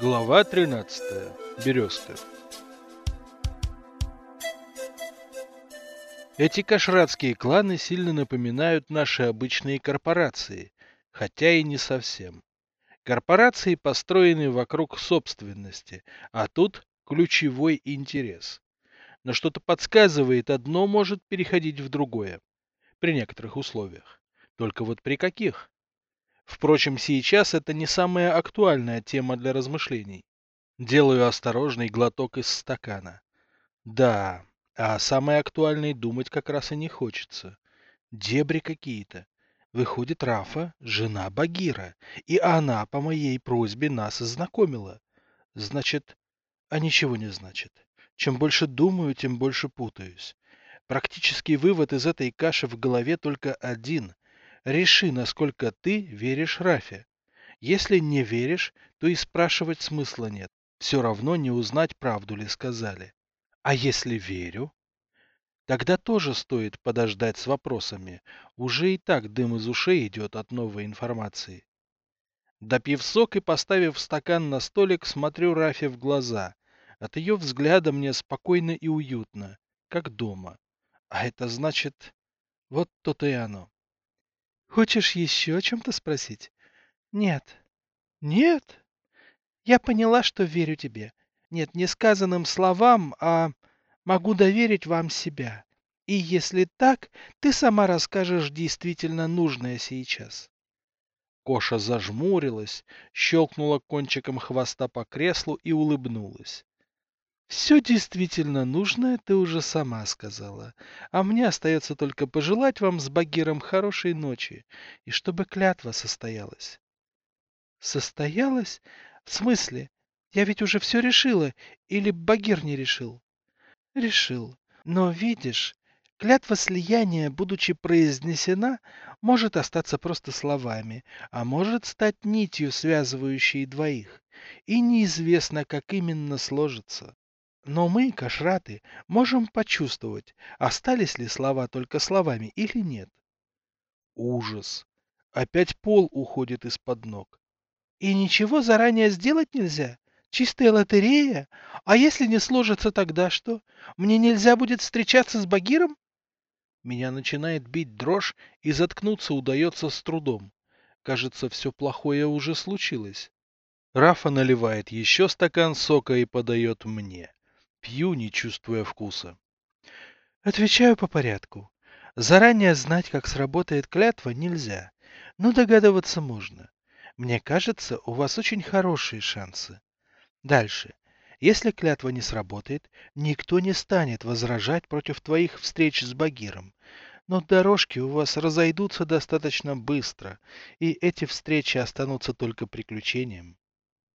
Глава 13. Березка. Эти кашратские кланы сильно напоминают наши обычные корпорации, хотя и не совсем. Корпорации построены вокруг собственности, а тут ключевой интерес. Но что-то подсказывает, одно может переходить в другое. При некоторых условиях. Только вот при каких? Впрочем, сейчас это не самая актуальная тема для размышлений. Делаю осторожный глоток из стакана. Да, а самое актуальное думать как раз и не хочется. Дебри какие-то. Выходит, Рафа — жена Багира, и она по моей просьбе нас знакомила. Значит, а ничего не значит. Чем больше думаю, тем больше путаюсь. Практический вывод из этой каши в голове только один. Реши, насколько ты веришь Рафе. Если не веришь, то и спрашивать смысла нет. Все равно не узнать, правду ли сказали. А если верю? Тогда тоже стоит подождать с вопросами. Уже и так дым из ушей идет от новой информации. Допив сок и поставив стакан на столик, смотрю Рафе в глаза. От ее взгляда мне спокойно и уютно, как дома. А это значит... Вот то-то и оно. Хочешь еще о чем-то спросить? Нет. Нет? Я поняла, что верю тебе. Нет, не сказанным словам, а могу доверить вам себя. И если так, ты сама расскажешь действительно нужное сейчас. Коша зажмурилась, щелкнула кончиком хвоста по креслу и улыбнулась. Все действительно нужное ты уже сама сказала, а мне остается только пожелать вам с Багиром хорошей ночи, и чтобы клятва состоялась. Состоялась? В смысле? Я ведь уже все решила, или Багир не решил? Решил. Но видишь, клятва слияния, будучи произнесена, может остаться просто словами, а может стать нитью, связывающей двоих, и неизвестно, как именно сложится. Но мы, кашраты, можем почувствовать, остались ли слова только словами или нет. Ужас! Опять пол уходит из-под ног. И ничего заранее сделать нельзя? Чистая лотерея? А если не сложится, тогда что? Мне нельзя будет встречаться с Багиром? Меня начинает бить дрожь, и заткнуться удается с трудом. Кажется, все плохое уже случилось. Рафа наливает еще стакан сока и подает мне. Пью, не чувствуя вкуса. Отвечаю по порядку. Заранее знать, как сработает клятва, нельзя, но догадываться можно. Мне кажется, у вас очень хорошие шансы. Дальше. Если клятва не сработает, никто не станет возражать против твоих встреч с Багиром. Но дорожки у вас разойдутся достаточно быстро, и эти встречи останутся только приключением.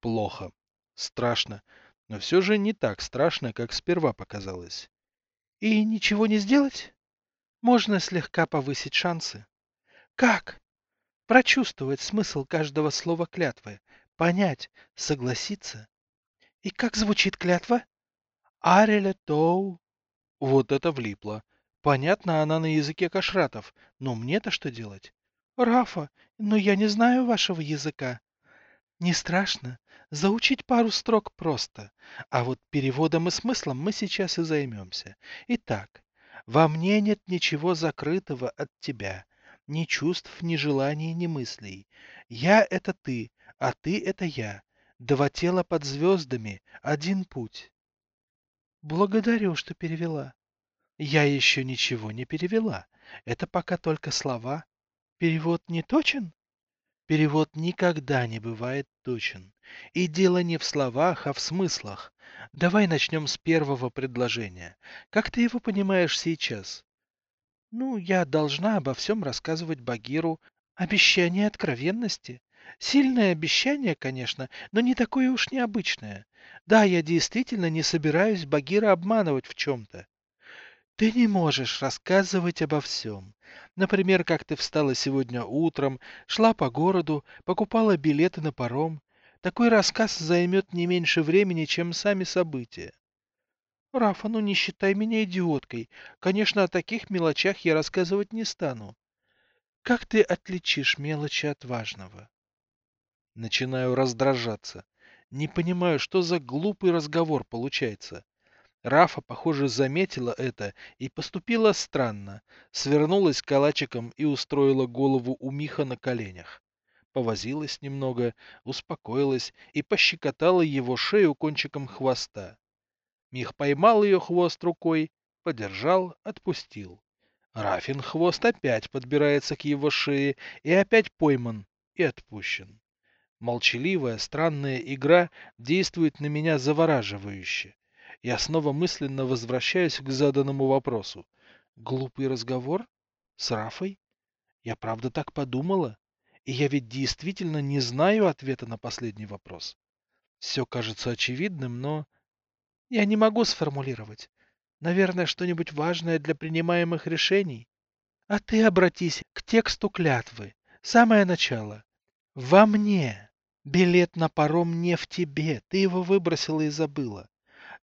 Плохо. Страшно но все же не так страшно, как сперва показалось. И ничего не сделать? Можно слегка повысить шансы. Как? Прочувствовать смысл каждого слова клятвы, понять, согласиться. И как звучит клятва? Ареля Тоу. Вот это влипло. Понятно она на языке кашратов, но мне-то что делать? Рафа, но я не знаю вашего языка. Не страшно. Заучить пару строк просто. А вот переводом и смыслом мы сейчас и займемся. Итак, во мне нет ничего закрытого от тебя. Ни чувств, ни желаний, ни мыслей. Я — это ты, а ты — это я. Два тела под звездами, один путь. Благодарю, что перевела. Я еще ничего не перевела. Это пока только слова. Перевод не точен? Перевод никогда не бывает точен. И дело не в словах, а в смыслах. Давай начнем с первого предложения. Как ты его понимаешь сейчас? Ну, я должна обо всем рассказывать Багиру. Обещание откровенности. Сильное обещание, конечно, но не такое уж необычное. Да, я действительно не собираюсь Багира обманывать в чем-то. Ты не можешь рассказывать обо всем. Например, как ты встала сегодня утром, шла по городу, покупала билеты на паром. Такой рассказ займет не меньше времени, чем сами события. Рафа, ну не считай меня идиоткой. Конечно, о таких мелочах я рассказывать не стану. Как ты отличишь мелочи от важного? Начинаю раздражаться. Не понимаю, что за глупый разговор получается. Рафа, похоже, заметила это и поступила странно. Свернулась калачиком и устроила голову у Миха на коленях. Повозилась немного, успокоилась и пощекотала его шею кончиком хвоста. Мих поймал ее хвост рукой, подержал, отпустил. Рафин хвост опять подбирается к его шее и опять пойман и отпущен. Молчаливая, странная игра действует на меня завораживающе. Я снова мысленно возвращаюсь к заданному вопросу. Глупый разговор? С Рафой? Я правда так подумала? И я ведь действительно не знаю ответа на последний вопрос. Все кажется очевидным, но... Я не могу сформулировать. Наверное, что-нибудь важное для принимаемых решений. А ты обратись к тексту клятвы. Самое начало. Во мне. Билет на паром не в тебе. Ты его выбросила и забыла.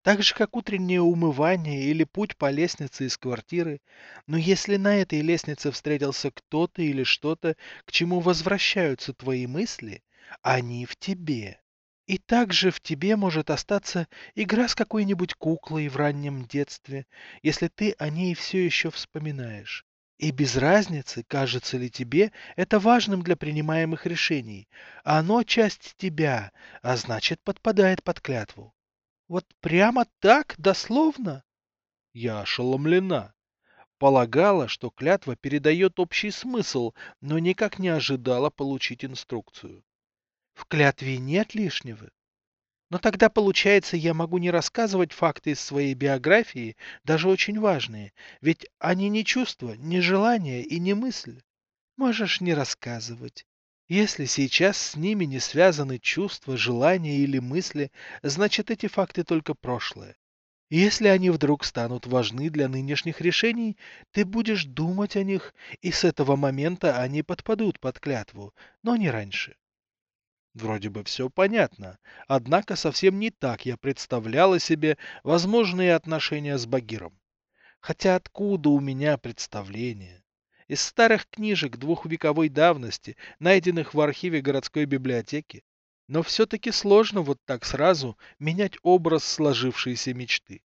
Так же, как утреннее умывание или путь по лестнице из квартиры. Но если на этой лестнице встретился кто-то или что-то, к чему возвращаются твои мысли, они в тебе. И также в тебе может остаться игра с какой-нибудь куклой в раннем детстве, если ты о ней все еще вспоминаешь. И без разницы, кажется ли тебе это важным для принимаемых решений. Оно часть тебя, а значит подпадает под клятву. Вот прямо так, дословно? Я ошеломлена. Полагала, что клятва передает общий смысл, но никак не ожидала получить инструкцию. В клятве нет лишнего. Но тогда, получается, я могу не рассказывать факты из своей биографии, даже очень важные, ведь они не чувства, не желания и не мысль. Можешь не рассказывать. Если сейчас с ними не связаны чувства, желания или мысли, значит эти факты только прошлое. Если они вдруг станут важны для нынешних решений, ты будешь думать о них, и с этого момента они подпадут под клятву, но не раньше. Вроде бы все понятно, однако совсем не так я представляла себе возможные отношения с Багиром. Хотя откуда у меня представление? Из старых книжек двухвековой давности, найденных в архиве городской библиотеки. Но все-таки сложно вот так сразу менять образ сложившейся мечты.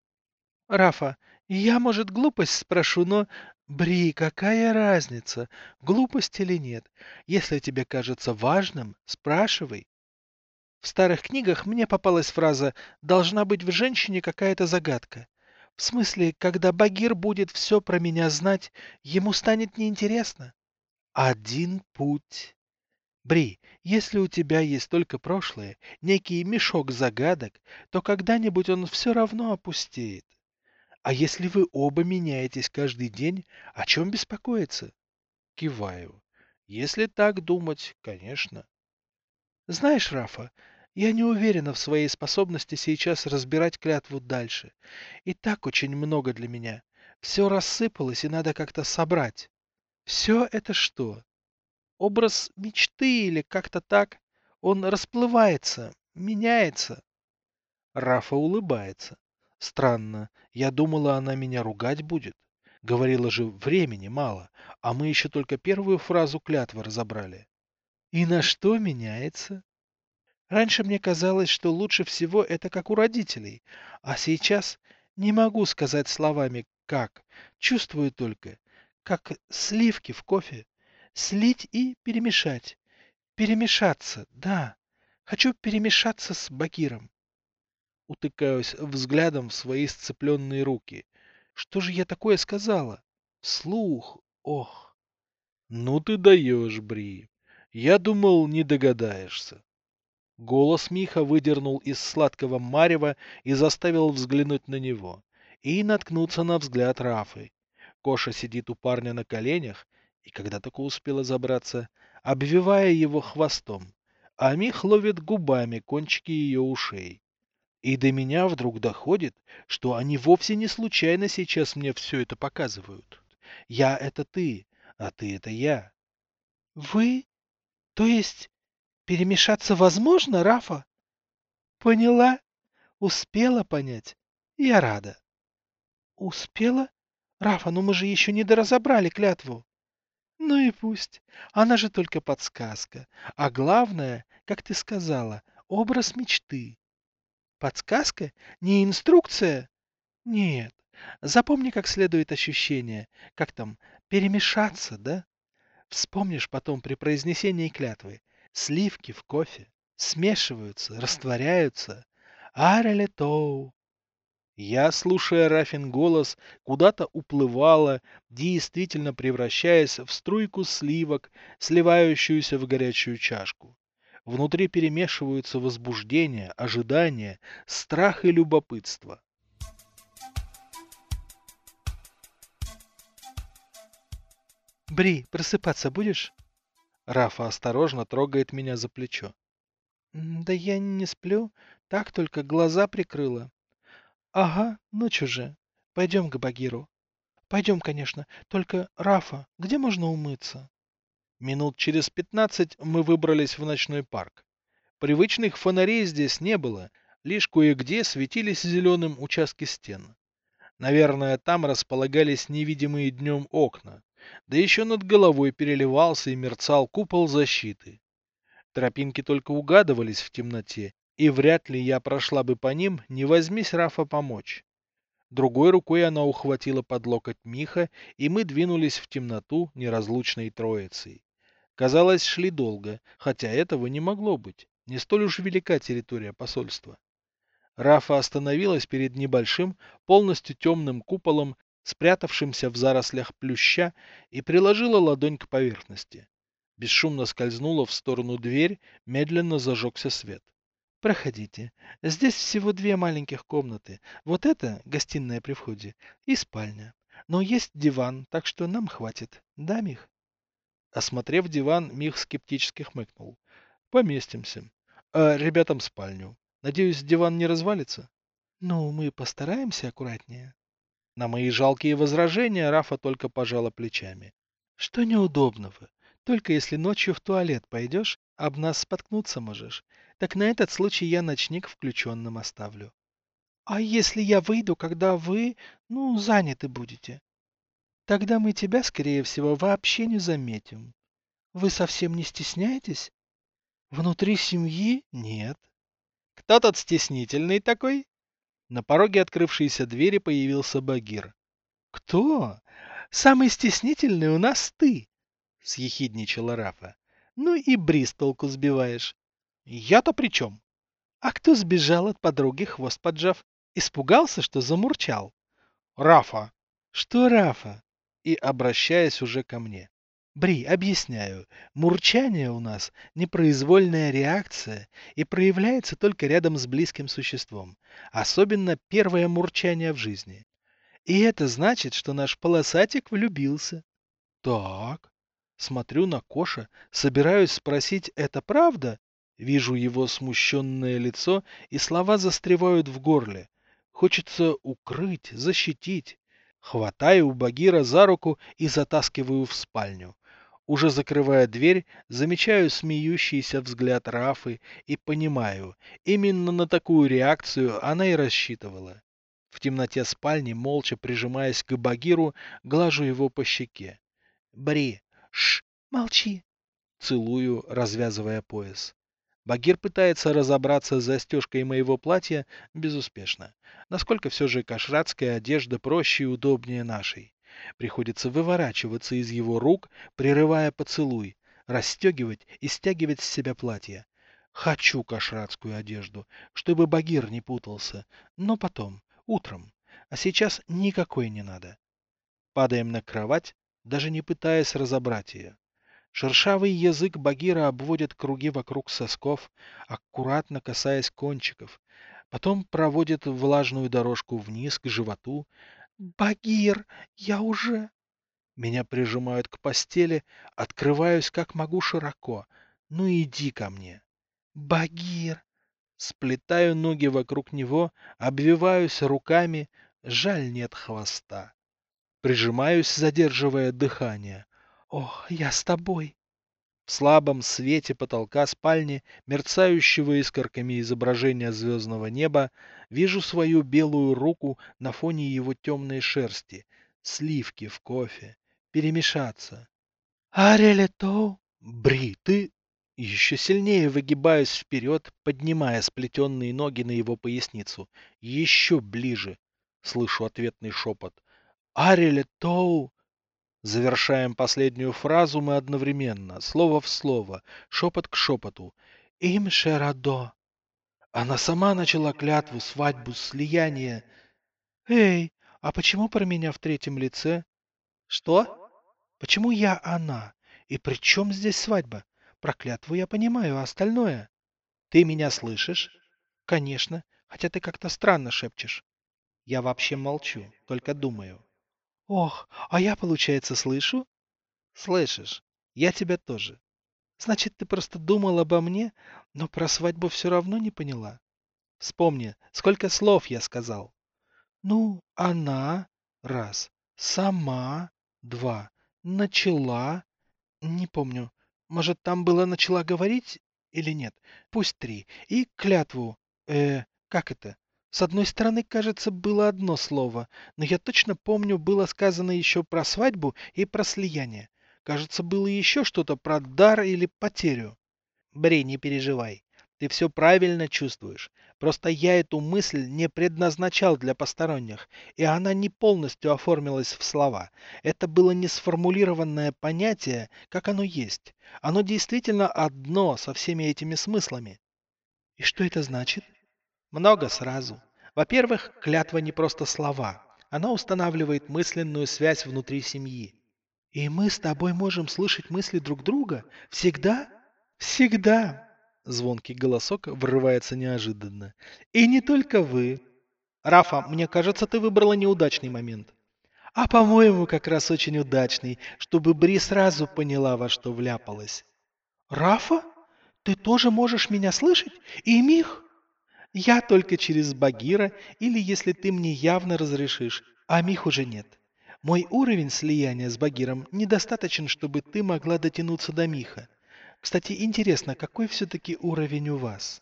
Рафа, я, может, глупость спрошу, но... Бри, какая разница, глупость или нет? Если тебе кажется важным, спрашивай. В старых книгах мне попалась фраза «должна быть в женщине какая-то загадка». В смысле, когда Багир будет все про меня знать, ему станет неинтересно. Один путь. Бри, если у тебя есть только прошлое, некий мешок загадок, то когда-нибудь он все равно опустеет. А если вы оба меняетесь каждый день, о чем беспокоиться? Киваю. Если так думать, конечно. Знаешь, Рафа, я не уверена в своей способности сейчас разбирать клятву дальше. И так очень много для меня. Все рассыпалось, и надо как-то собрать. Все это что? Образ мечты или как-то так? Он расплывается, меняется. Рафа улыбается. Странно, я думала, она меня ругать будет. Говорила же, времени мало, а мы еще только первую фразу клятвы разобрали. И на что меняется? Раньше мне казалось, что лучше всего это как у родителей, а сейчас не могу сказать словами «как», чувствую только, как сливки в кофе. Слить и перемешать. Перемешаться, да. Хочу перемешаться с Багиром утыкаюсь взглядом в свои сцепленные руки. Что же я такое сказала? Слух, ох. Ну ты даешь, Бри. Я думал, не догадаешься. Голос Миха выдернул из сладкого марева и заставил взглянуть на него. И наткнуться на взгляд Рафы. Коша сидит у парня на коленях, и когда только успела забраться, обвивая его хвостом, а Мих ловит губами кончики ее ушей. И до меня вдруг доходит, что они вовсе не случайно сейчас мне все это показывают. Я — это ты, а ты — это я. Вы? То есть перемешаться возможно, Рафа? Поняла? Успела понять? Я рада. Успела? Рафа, ну мы же еще не доразобрали клятву. Ну и пусть. Она же только подсказка. А главное, как ты сказала, Образ мечты. Подсказка? Не инструкция? Нет. Запомни как следует ощущение. Как там? Перемешаться, да? Вспомнишь потом при произнесении клятвы. Сливки в кофе смешиваются, растворяются. Арелетоу. Я, слушая Рафин голос, куда-то уплывала, действительно превращаясь в струйку сливок, сливающуюся в горячую чашку. Внутри перемешиваются возбуждение, ожидание, страх и любопытство. Бри, просыпаться будешь? Рафа осторожно трогает меня за плечо. Да я не сплю, так только глаза прикрыла. Ага, ночь уже. Пойдем к Багиру. Пойдем, конечно. Только, Рафа, где можно умыться? Минут через пятнадцать мы выбрались в ночной парк. Привычных фонарей здесь не было, лишь кое-где светились зеленым участки стен. Наверное, там располагались невидимые днем окна, да еще над головой переливался и мерцал купол защиты. Тропинки только угадывались в темноте, и вряд ли я прошла бы по ним, не возьмись Рафа помочь. Другой рукой она ухватила под локоть Миха, и мы двинулись в темноту неразлучной троицей. Казалось, шли долго, хотя этого не могло быть. Не столь уж велика территория посольства. Рафа остановилась перед небольшим, полностью темным куполом, спрятавшимся в зарослях плюща, и приложила ладонь к поверхности. Бесшумно скользнула в сторону дверь, медленно зажегся свет. Проходите. Здесь всего две маленьких комнаты. Вот это гостиная при входе и спальня. Но есть диван, так что нам хватит. Да, Мих? Осмотрев диван, Мих скептически хмыкнул. Поместимся. А ребятам спальню. Надеюсь, диван не развалится? Ну, мы постараемся аккуратнее. На мои жалкие возражения Рафа только пожала плечами. Что неудобного? Только если ночью в туалет пойдешь, об нас споткнуться можешь. Так на этот случай я ночник включенным оставлю. А если я выйду, когда вы, ну, заняты будете? Тогда мы тебя, скорее всего, вообще не заметим. Вы совсем не стесняетесь? Внутри семьи нет. Кто тот стеснительный такой? На пороге открывшейся двери появился Багир. Кто? Самый стеснительный у нас ты, съехидничала Рафа. Ну и бриз толку сбиваешь. Я-то при чем? А кто сбежал от подруги, хвост поджав? Испугался, что замурчал? Рафа. Что Рафа? И обращаясь уже ко мне. Бри, объясняю. Мурчание у нас непроизвольная реакция и проявляется только рядом с близким существом. Особенно первое мурчание в жизни. И это значит, что наш полосатик влюбился. Так. Смотрю на Коша, собираюсь спросить, это правда? Вижу его смущенное лицо, и слова застревают в горле. Хочется укрыть, защитить. Хватаю у Багира за руку и затаскиваю в спальню. Уже закрывая дверь, замечаю смеющийся взгляд Рафы и понимаю, именно на такую реакцию она и рассчитывала. В темноте спальни, молча прижимаясь к Багиру, глажу его по щеке. «Бри! Ш! Молчи!» Целую, развязывая пояс. Багир пытается разобраться с застежкой моего платья безуспешно. Насколько все же кашратская одежда проще и удобнее нашей. Приходится выворачиваться из его рук, прерывая поцелуй, расстегивать и стягивать с себя платье. Хочу кашратскую одежду, чтобы Багир не путался, но потом, утром. А сейчас никакой не надо. Падаем на кровать, даже не пытаясь разобрать ее. Шершавый язык Багира обводит круги вокруг сосков, аккуратно касаясь кончиков. Потом проводит влажную дорожку вниз к животу. «Багир, я уже...» Меня прижимают к постели, открываюсь как могу широко. Ну иди ко мне. «Багир!» Сплетаю ноги вокруг него, обвиваюсь руками, жаль нет хвоста. Прижимаюсь, задерживая дыхание. Ох, я с тобой. В слабом свете потолка спальни, мерцающего искорками изображения звездного неба, вижу свою белую руку на фоне его темной шерсти, сливки в кофе, перемешаться. Арелето! Бри, ты... Еще сильнее выгибаюсь вперед, поднимая сплетенные ноги на его поясницу. Еще ближе. Слышу ответный шепот. Ареле Тоу! Завершаем последнюю фразу мы одновременно, слово в слово, шепот к шепоту. Им Шерадо. Она сама начала клятву, свадьбу, слияние. Эй, а почему про меня в третьем лице? Что? Почему я она? И при чем здесь свадьба? Про клятву я понимаю, а остальное? Ты меня слышишь? Конечно, хотя ты как-то странно шепчешь. Я вообще молчу, только думаю. Ох, а я, получается, слышу? Слышишь? Я тебя тоже. Значит, ты просто думал обо мне, но про свадьбу все равно не поняла. Вспомни, сколько слов я сказал. Ну, она, раз, сама, два, начала, не помню, может, там было начала говорить или нет, пусть три, и клятву, э, как это? С одной стороны, кажется, было одно слово, но я точно помню, было сказано еще про свадьбу и про слияние. Кажется, было еще что-то про дар или потерю. Бри, не переживай. Ты все правильно чувствуешь. Просто я эту мысль не предназначал для посторонних, и она не полностью оформилась в слова. Это было не сформулированное понятие, как оно есть. Оно действительно одно со всеми этими смыслами. И что это значит? Много сразу. Во-первых, клятва не просто слова. Она устанавливает мысленную связь внутри семьи. И мы с тобой можем слышать мысли друг друга? Всегда? Всегда. Звонкий голосок врывается неожиданно. И не только вы. Рафа, мне кажется, ты выбрала неудачный момент. А по-моему, как раз очень удачный, чтобы Бри сразу поняла, во что вляпалась. Рафа? Ты тоже можешь меня слышать? И Мих? Я только через Багира, или если ты мне явно разрешишь, а Мих уже нет. Мой уровень слияния с Багиром недостаточен, чтобы ты могла дотянуться до Миха. Кстати, интересно, какой все-таки уровень у вас?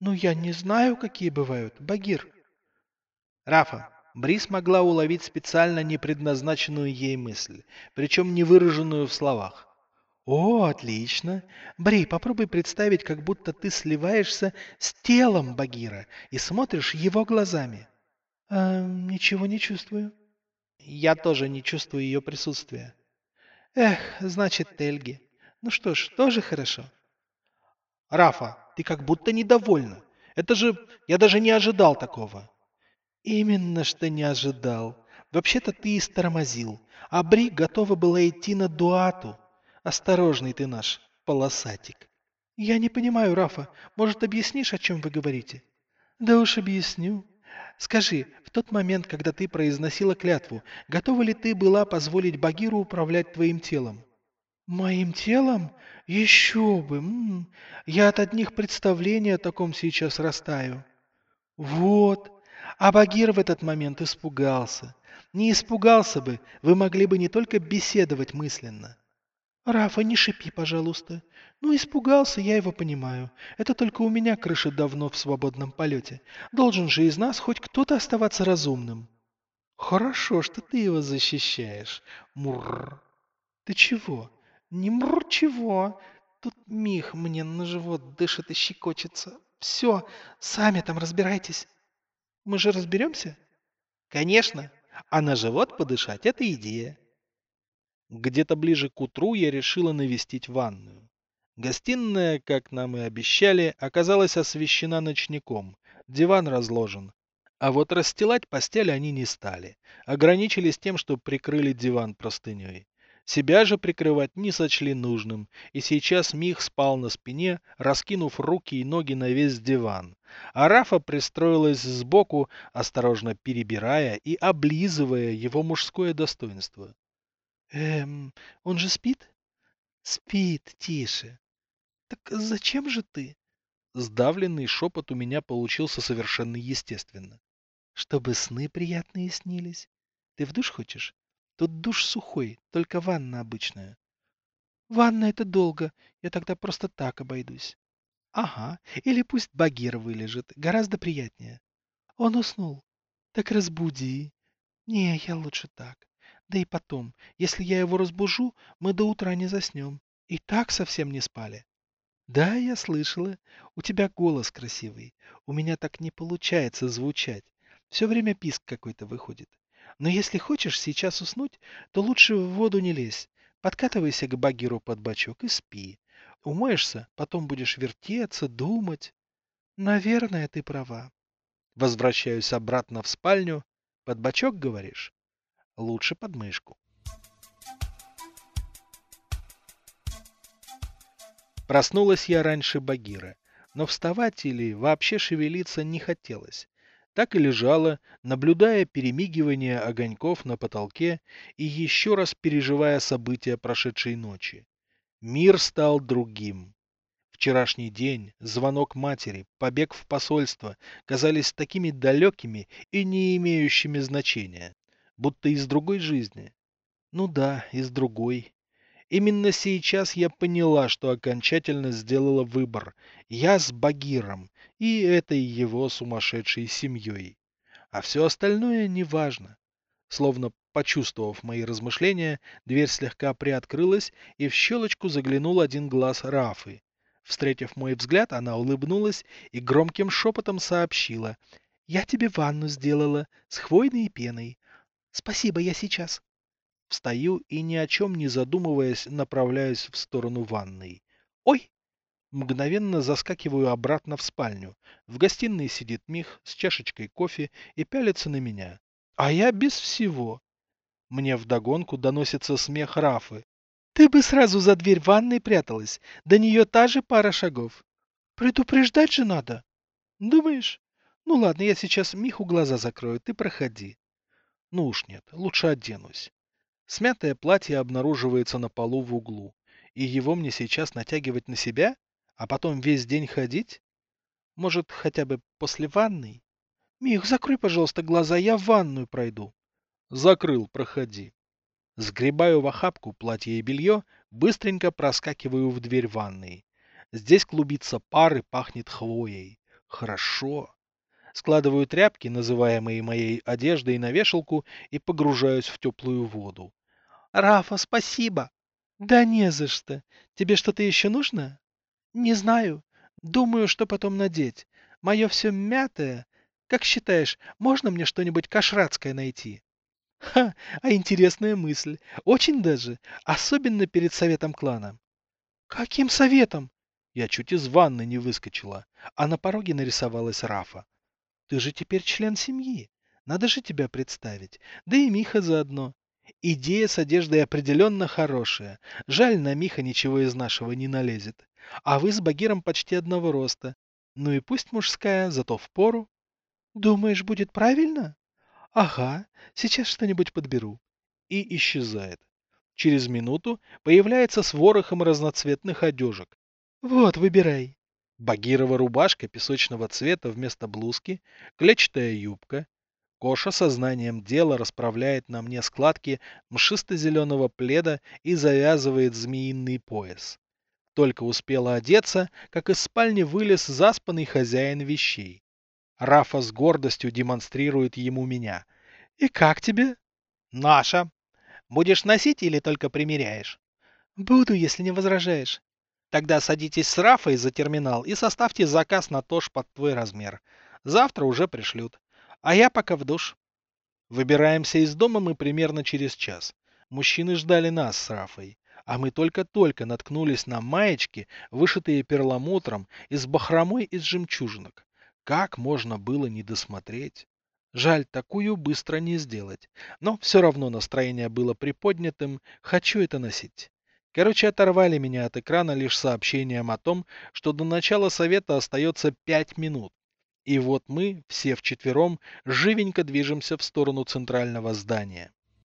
Ну, я не знаю, какие бывают, Багир. Рафа, Бри смогла уловить специально непредназначенную ей мысль, причем не выраженную в словах. О, отлично. Бри, попробуй представить, как будто ты сливаешься с телом Багира и смотришь его глазами. А, ничего не чувствую. Я тоже не чувствую ее присутствия. Эх, значит, Тельги. Ну что ж, тоже хорошо. Рафа, ты как будто недовольна. Это же... Я даже не ожидал такого. Именно что не ожидал. Вообще-то ты и стормозил. А Бри готова была идти на Дуату. Осторожный ты наш, полосатик. Я не понимаю, Рафа. Может, объяснишь, о чем вы говорите? Да уж объясню. Скажи, в тот момент, когда ты произносила клятву, готова ли ты была позволить Багиру управлять твоим телом? Моим телом? Еще бы! М -м. Я от одних представлений о таком сейчас растаю. Вот. А Багир в этот момент испугался. Не испугался бы, вы могли бы не только беседовать мысленно, «Рафа, не шипи, пожалуйста. Ну, испугался, я его понимаю. Это только у меня крыша давно в свободном полете. Должен же из нас хоть кто-то оставаться разумным». «Хорошо, что ты его защищаешь. Мурр». «Ты чего?» «Не мурр чего. Тут Мих мне на живот дышит и щекочется. Все, сами там разбирайтесь. Мы же разберемся?» «Конечно. А на живот подышать – это идея». Где-то ближе к утру я решила навестить ванную. Гостиная, как нам и обещали, оказалась освещена ночником, диван разложен. А вот расстилать постель они не стали, ограничились тем, что прикрыли диван простыней. Себя же прикрывать не сочли нужным, и сейчас Мих спал на спине, раскинув руки и ноги на весь диван. А Рафа пристроилась сбоку, осторожно перебирая и облизывая его мужское достоинство. Эм, он же спит? Спит, тише. Так зачем же ты? Сдавленный шепот у меня получился совершенно естественно. Чтобы сны приятные снились. Ты в душ хочешь? Тут душ сухой, только ванна обычная. Ванна это долго, я тогда просто так обойдусь. Ага, или пусть Багир вылежит, гораздо приятнее. Он уснул. Так разбуди. Не, я лучше так. Да и потом, если я его разбужу, мы до утра не заснем. И так совсем не спали. Да, я слышала. У тебя голос красивый. У меня так не получается звучать. Все время писк какой-то выходит. Но если хочешь сейчас уснуть, то лучше в воду не лезь. Подкатывайся к багиру под бочок и спи. Умоешься, потом будешь вертеться, думать. Наверное, ты права. Возвращаюсь обратно в спальню. Под бочок, говоришь? Лучше под мышку. Проснулась я раньше Багира, но вставать или вообще шевелиться не хотелось. Так и лежала, наблюдая перемигивание огоньков на потолке и еще раз переживая события прошедшей ночи. Мир стал другим. Вчерашний день, звонок матери, побег в посольство казались такими далекими и не имеющими значения, будто из другой жизни. Ну да, из другой. Именно сейчас я поняла, что окончательно сделала выбор. Я с Багиром и этой его сумасшедшей семьей. А все остальное неважно. Словно почувствовав мои размышления, дверь слегка приоткрылась, и в щелочку заглянул один глаз Рафы. Встретив мой взгляд, она улыбнулась и громким шепотом сообщила. «Я тебе ванну сделала с хвойной пеной. Спасибо, я сейчас». Встаю и ни о чем не задумываясь направляюсь в сторону ванной. Ой! Мгновенно заскакиваю обратно в спальню. В гостиной сидит Мих с чашечкой кофе и пялится на меня. А я без всего. Мне вдогонку доносится смех Рафы. Ты бы сразу за дверь ванной пряталась. До нее та же пара шагов. Предупреждать же надо. Думаешь? Ну ладно, я сейчас Миху глаза закрою, ты проходи. Ну уж нет, лучше оденусь. Смятое платье обнаруживается на полу в углу. И его мне сейчас натягивать на себя, а потом весь день ходить? Может, хотя бы после ванной? Мих, закрой, пожалуйста, глаза, я в ванную пройду. Закрыл, проходи. Сгребаю в охапку платье и белье, быстренько проскакиваю в дверь ванной. Здесь клубится пар и пахнет хвоей. Хорошо. Складываю тряпки, называемые моей одеждой, на вешалку и погружаюсь в теплую воду. Рафа, спасибо. Да не за что. Тебе что-то еще нужно? Не знаю. Думаю, что потом надеть. Мое все мятое. Как считаешь, можно мне что-нибудь кашратское найти? Ха, а интересная мысль. Очень даже. Особенно перед советом клана. Каким советом? Я чуть из ванны не выскочила, а на пороге нарисовалась Рафа. Ты же теперь член семьи. Надо же тебя представить. Да и Миха заодно. Идея с одеждой определенно хорошая. Жаль, на Миха ничего из нашего не налезет. А вы с Багиром почти одного роста. Ну и пусть мужская, зато в пору. Думаешь, будет правильно? Ага, сейчас что-нибудь подберу. И исчезает. Через минуту появляется с ворохом разноцветных одежек. Вот, выбирай. Багирова рубашка песочного цвета вместо блузки, клетчатая юбка, Коша сознанием дела расправляет на мне складки мшисто-зеленого пледа и завязывает змеиный пояс. Только успела одеться, как из спальни вылез заспанный хозяин вещей. Рафа с гордостью демонстрирует ему меня. «И как тебе?» «Наша. Будешь носить или только примеряешь?» «Буду, если не возражаешь». «Тогда садитесь с Рафой за терминал и составьте заказ на тож под твой размер. Завтра уже пришлют. А я пока в душ. Выбираемся из дома мы примерно через час. Мужчины ждали нас с Рафой, а мы только-только наткнулись на маечки, вышитые перламутром и с бахромой из жемчужинок. Как можно было не досмотреть? Жаль, такую быстро не сделать. Но все равно настроение было приподнятым, хочу это носить. Короче, оторвали меня от экрана лишь сообщением о том, что до начала совета остается пять минут. И вот мы, все вчетвером, живенько движемся в сторону центрального здания.